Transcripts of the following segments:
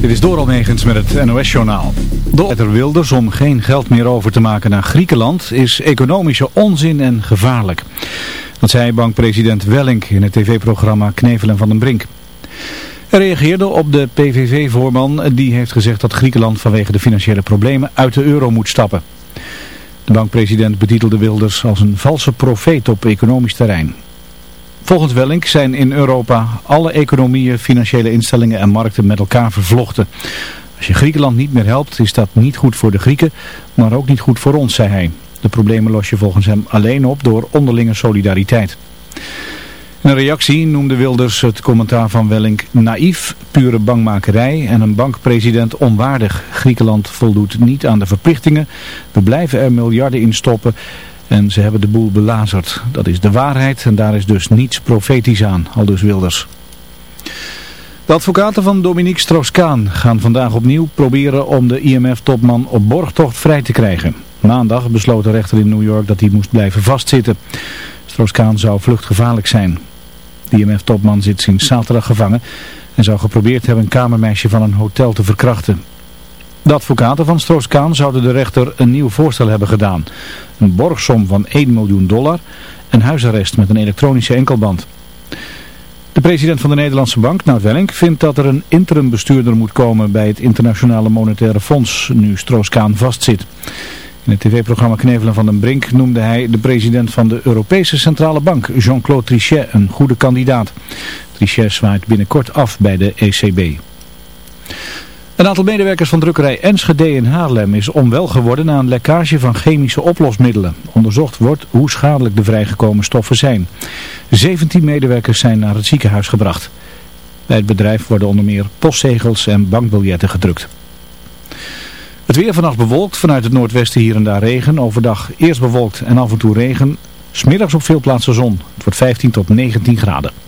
Dit is Doral Negens met het NOS-journaal. Door Wilders om geen geld meer over te maken naar Griekenland is economische onzin en gevaarlijk. Dat zei bankpresident Wellink in het tv-programma Knevelen van den Brink. Hij reageerde op de PVV-voorman die heeft gezegd dat Griekenland vanwege de financiële problemen uit de euro moet stappen. De bankpresident betitelde Wilders als een valse profeet op economisch terrein. Volgens Wellink zijn in Europa alle economieën, financiële instellingen en markten met elkaar vervlochten. Als je Griekenland niet meer helpt, is dat niet goed voor de Grieken, maar ook niet goed voor ons, zei hij. De problemen los je volgens hem alleen op door onderlinge solidariteit. In een reactie noemde Wilders het commentaar van Wellink naïef, pure bangmakerij en een bankpresident onwaardig. Griekenland voldoet niet aan de verplichtingen. We blijven er miljarden in stoppen en ze hebben de boel belazerd. Dat is de waarheid en daar is dus niets profetisch aan, aldus Wilders. De advocaten van Dominique Strauss-Kaan gaan vandaag opnieuw proberen om de IMF-topman op borgtocht vrij te krijgen. Maandag besloot de rechter in New York dat hij moest blijven vastzitten. Strauss-Kaan zou vluchtgevaarlijk zijn. De IMF-topman zit sinds zaterdag gevangen en zou geprobeerd hebben een kamermeisje van een hotel te verkrachten. De advocaten van Strauss-Kaan zouden de rechter een nieuw voorstel hebben gedaan. Een borgsom van 1 miljoen dollar en huisarrest met een elektronische enkelband. De president van de Nederlandse Bank, Nout Welling, vindt dat er een interim bestuurder moet komen bij het Internationale Monetaire Fonds, nu Strauss-Kaan vastzit. In het tv-programma Knevelen van den Brink noemde hij de president van de Europese Centrale Bank, Jean-Claude Trichet, een goede kandidaat. Trichet zwaait binnenkort af bij de ECB. Een aantal medewerkers van drukkerij Enschede in Haarlem is onwel geworden na een lekkage van chemische oplosmiddelen. Onderzocht wordt hoe schadelijk de vrijgekomen stoffen zijn. 17 medewerkers zijn naar het ziekenhuis gebracht. Bij het bedrijf worden onder meer postzegels en bankbiljetten gedrukt. Het weer vannacht bewolkt, vanuit het noordwesten hier en daar regen. Overdag eerst bewolkt en af en toe regen. Smiddags op veel plaatsen zon. Het wordt 15 tot 19 graden.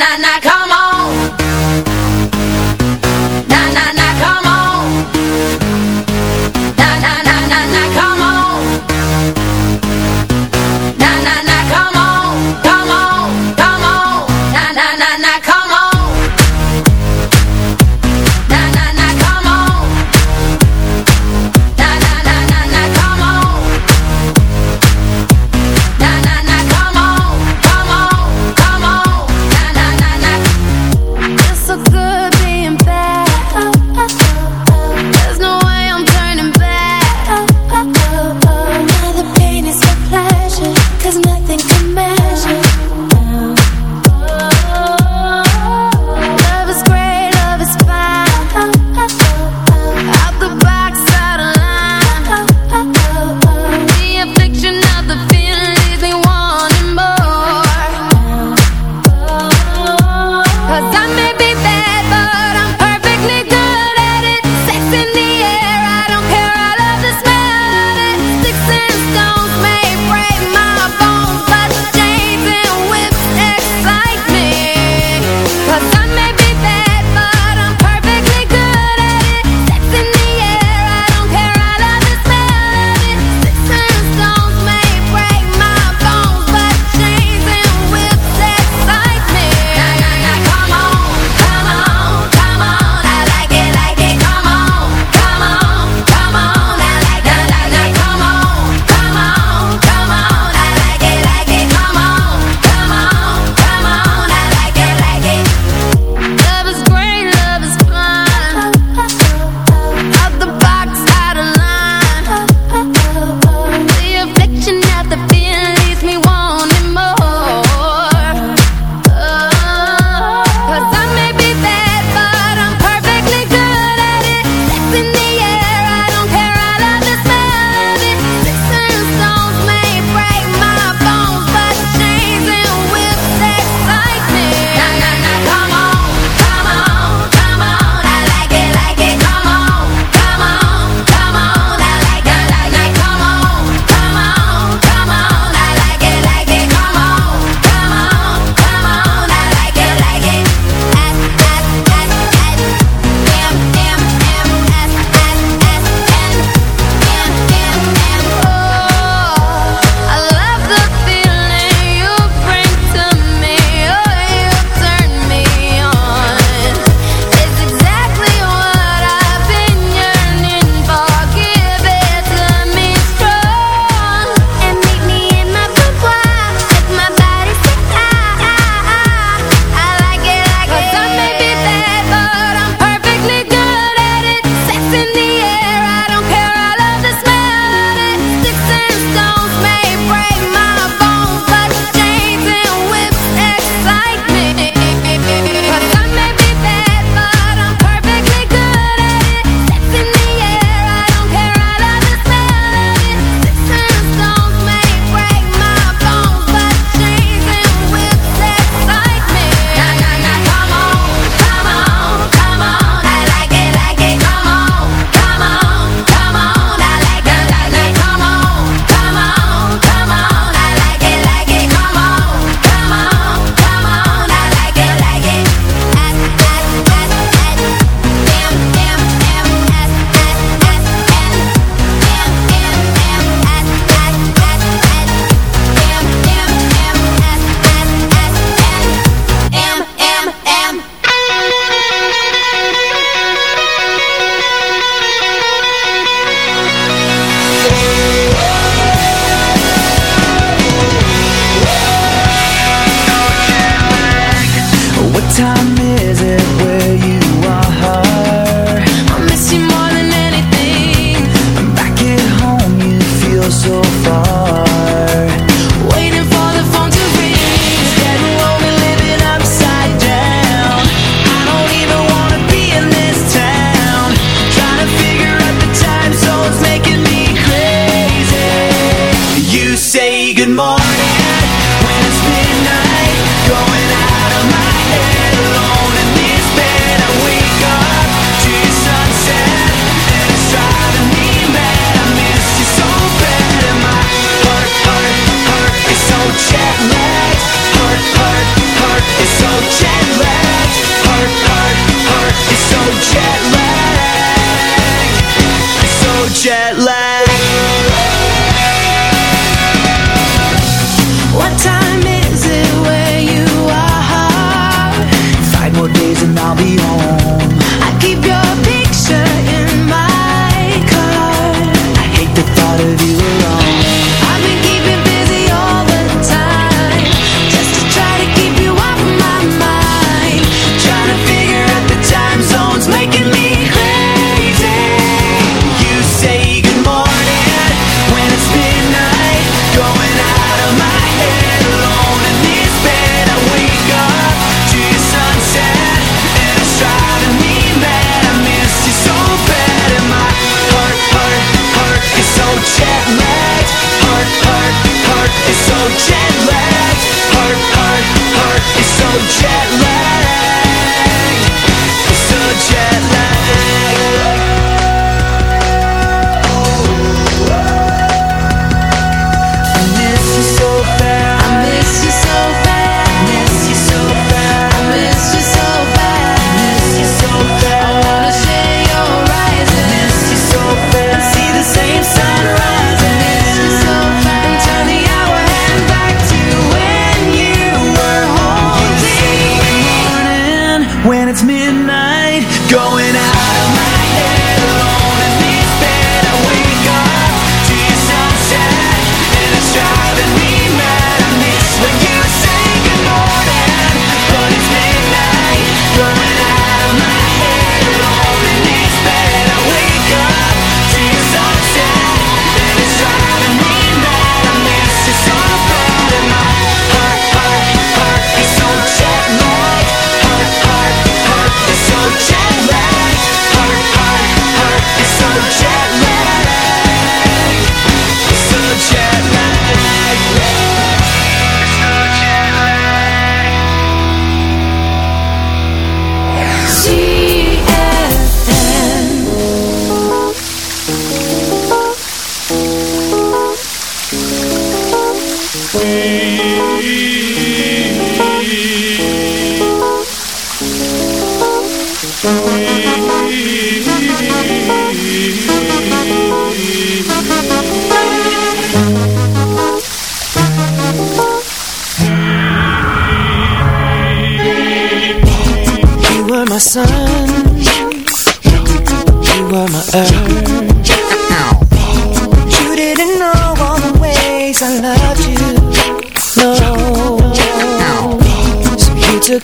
na na come on.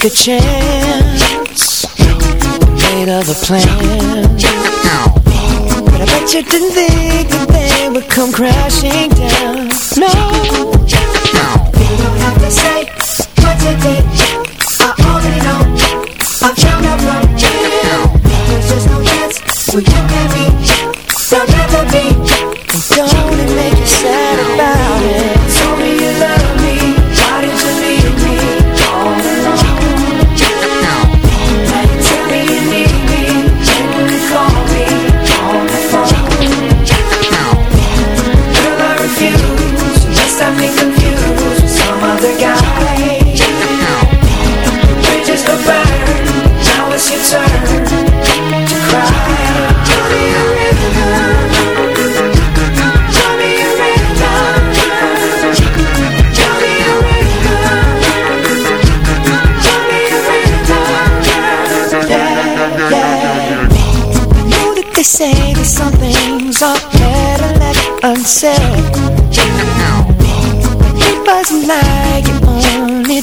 A chance. Made of a plan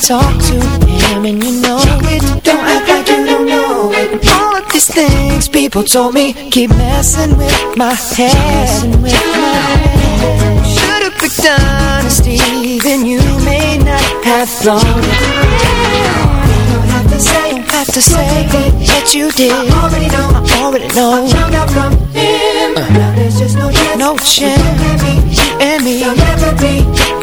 talk to him And you know it. Don't act like you don't know it. All of these things people told me Keep messing with my head. Should've picked honesty Then you may not have thrown it. Don't have to say, don't have to say that you did. I already know, I already know. I found out from him. Uh. Now there's just no chance. No chance. And me. You'll never be And don't it make you sad about it Told me you love me Why did you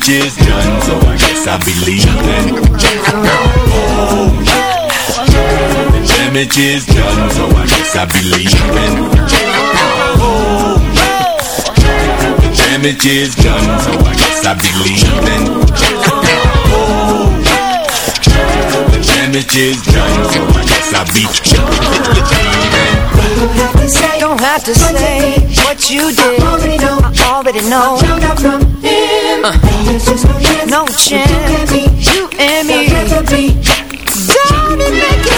damage is done, so I guess I believe be leaving. Oh, the damage is done, so I guess I'll be leaving. Oh, the damage is done, so I guess I'll be leaving. Oh, damages. La Beach. Don't have to say what you did. I already know. Uh. No chance. You and me. Don't make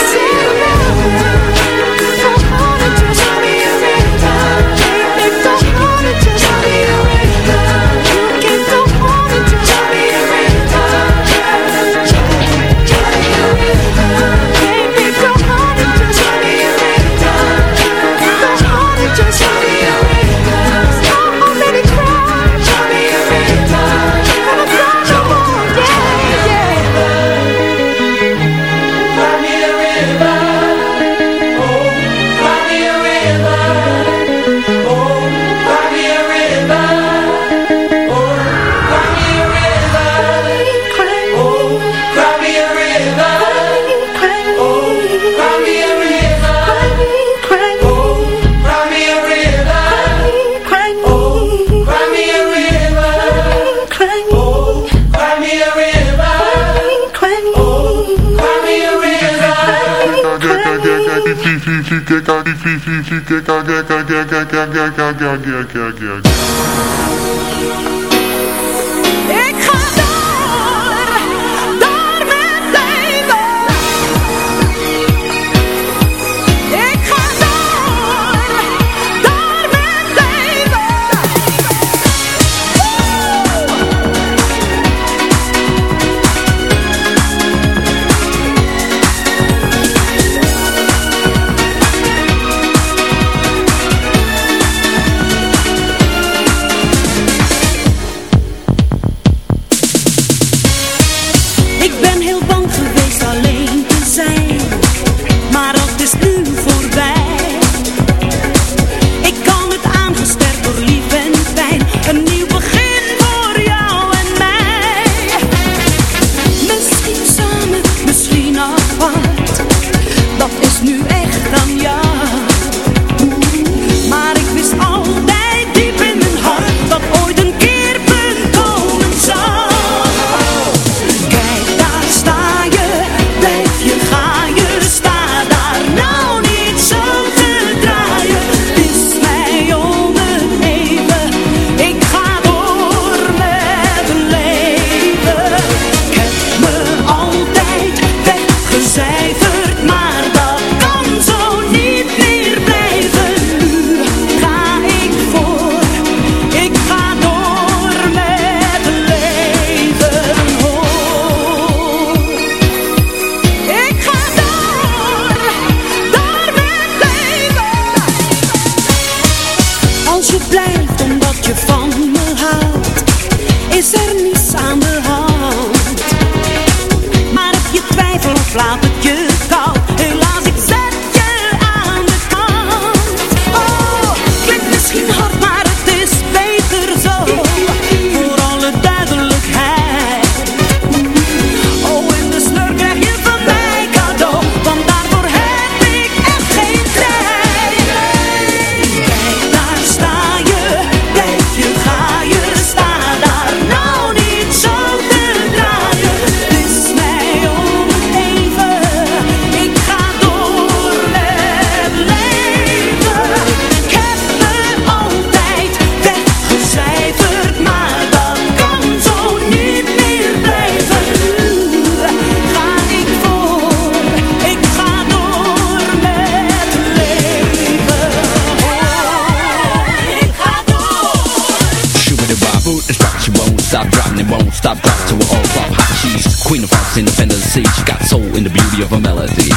stop dropping, it won't stop dropping to an all pop. hot cheese. Queen of hearts in the fantasy, she got soul in the beauty of her melody.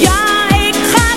Ja, ik ga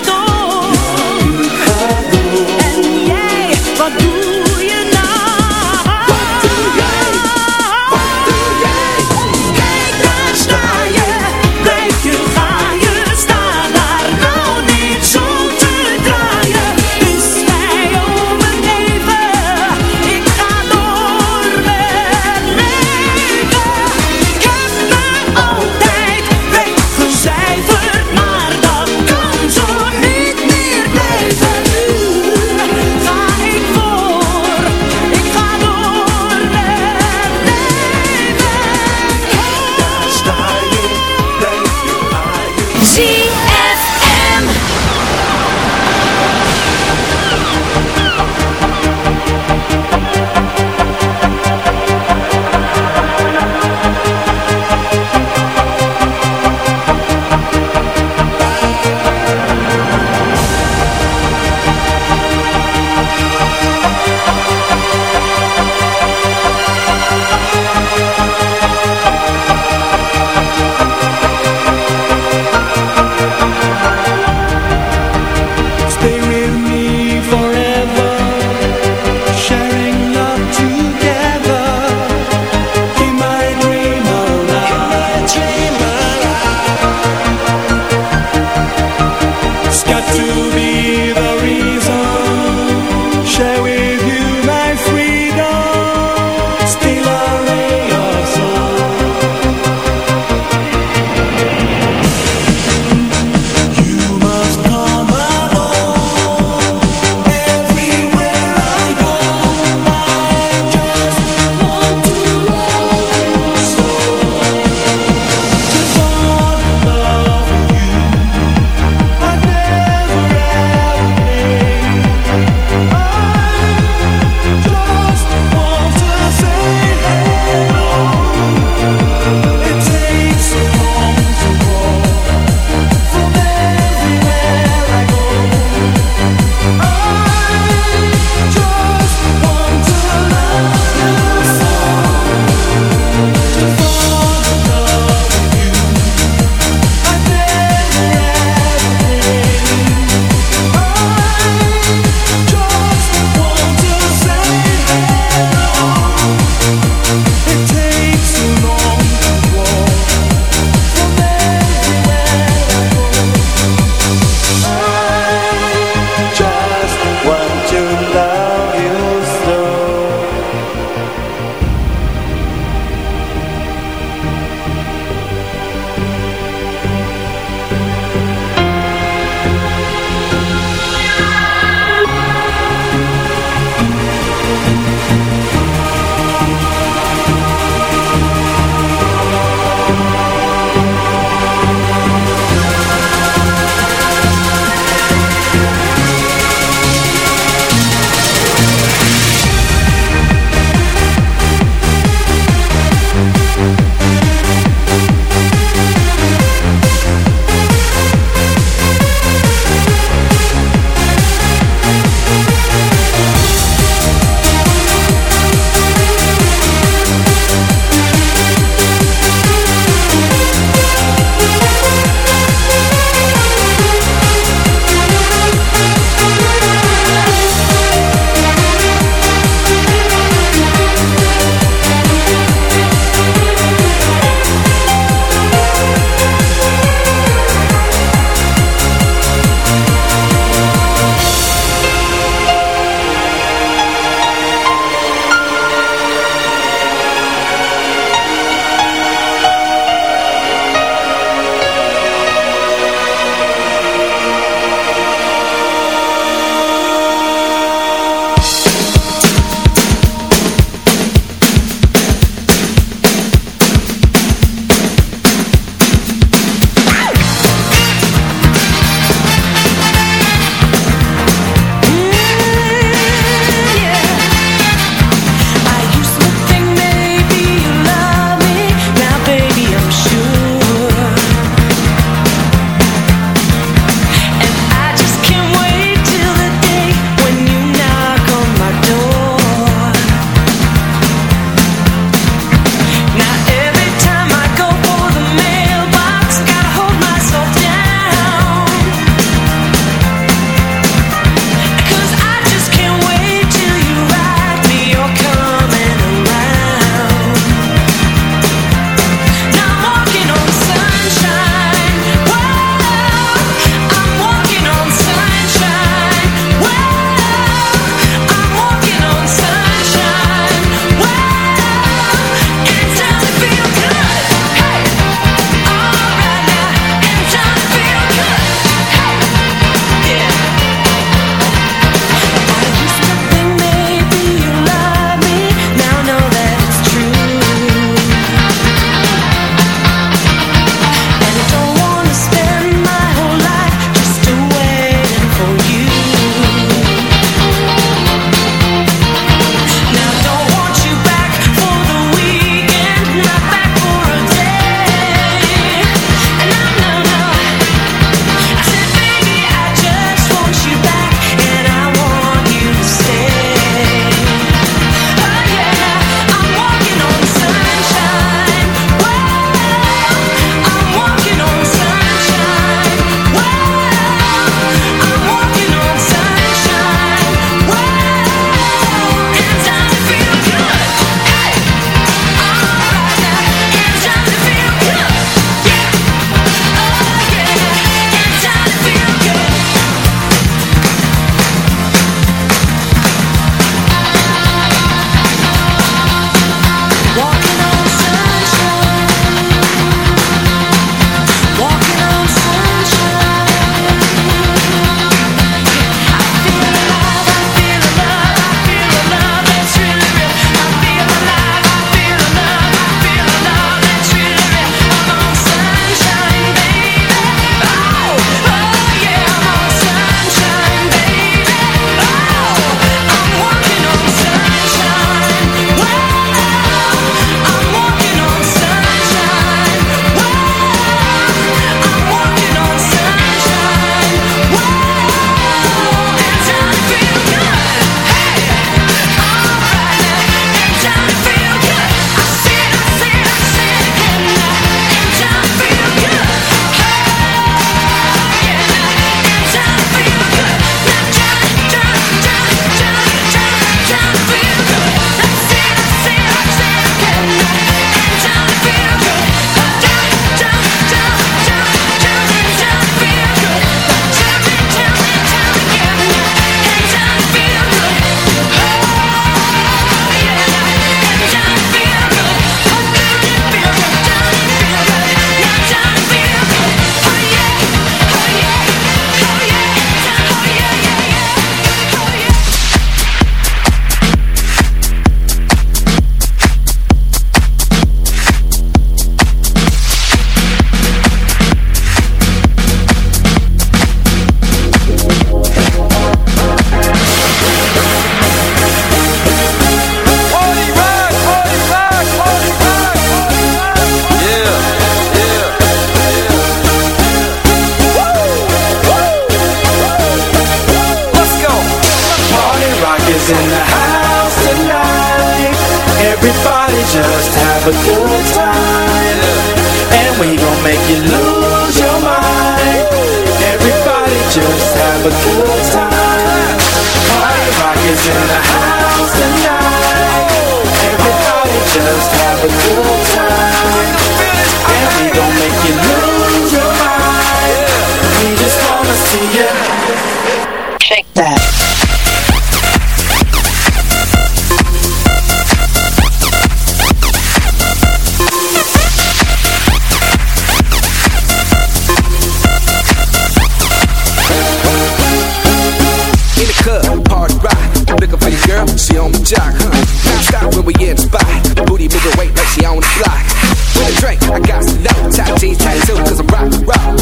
I got some dope, top jeans tattoo, cause I'm rock and roll.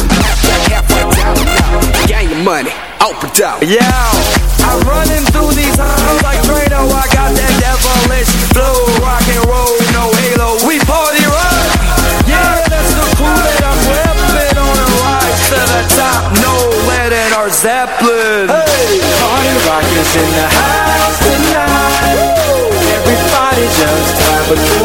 Halfway down, down, gang your money, open up. Yeah, I'm running through these halls like Trado. I got that devilish flow, rock and roll, no halo. We party rock, yeah, that's the cool that I'm whipping on a ride to the top. No letting our Zeppelin. Hey, party rock is in the house tonight. Woo! Everybody just grab a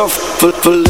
Of for,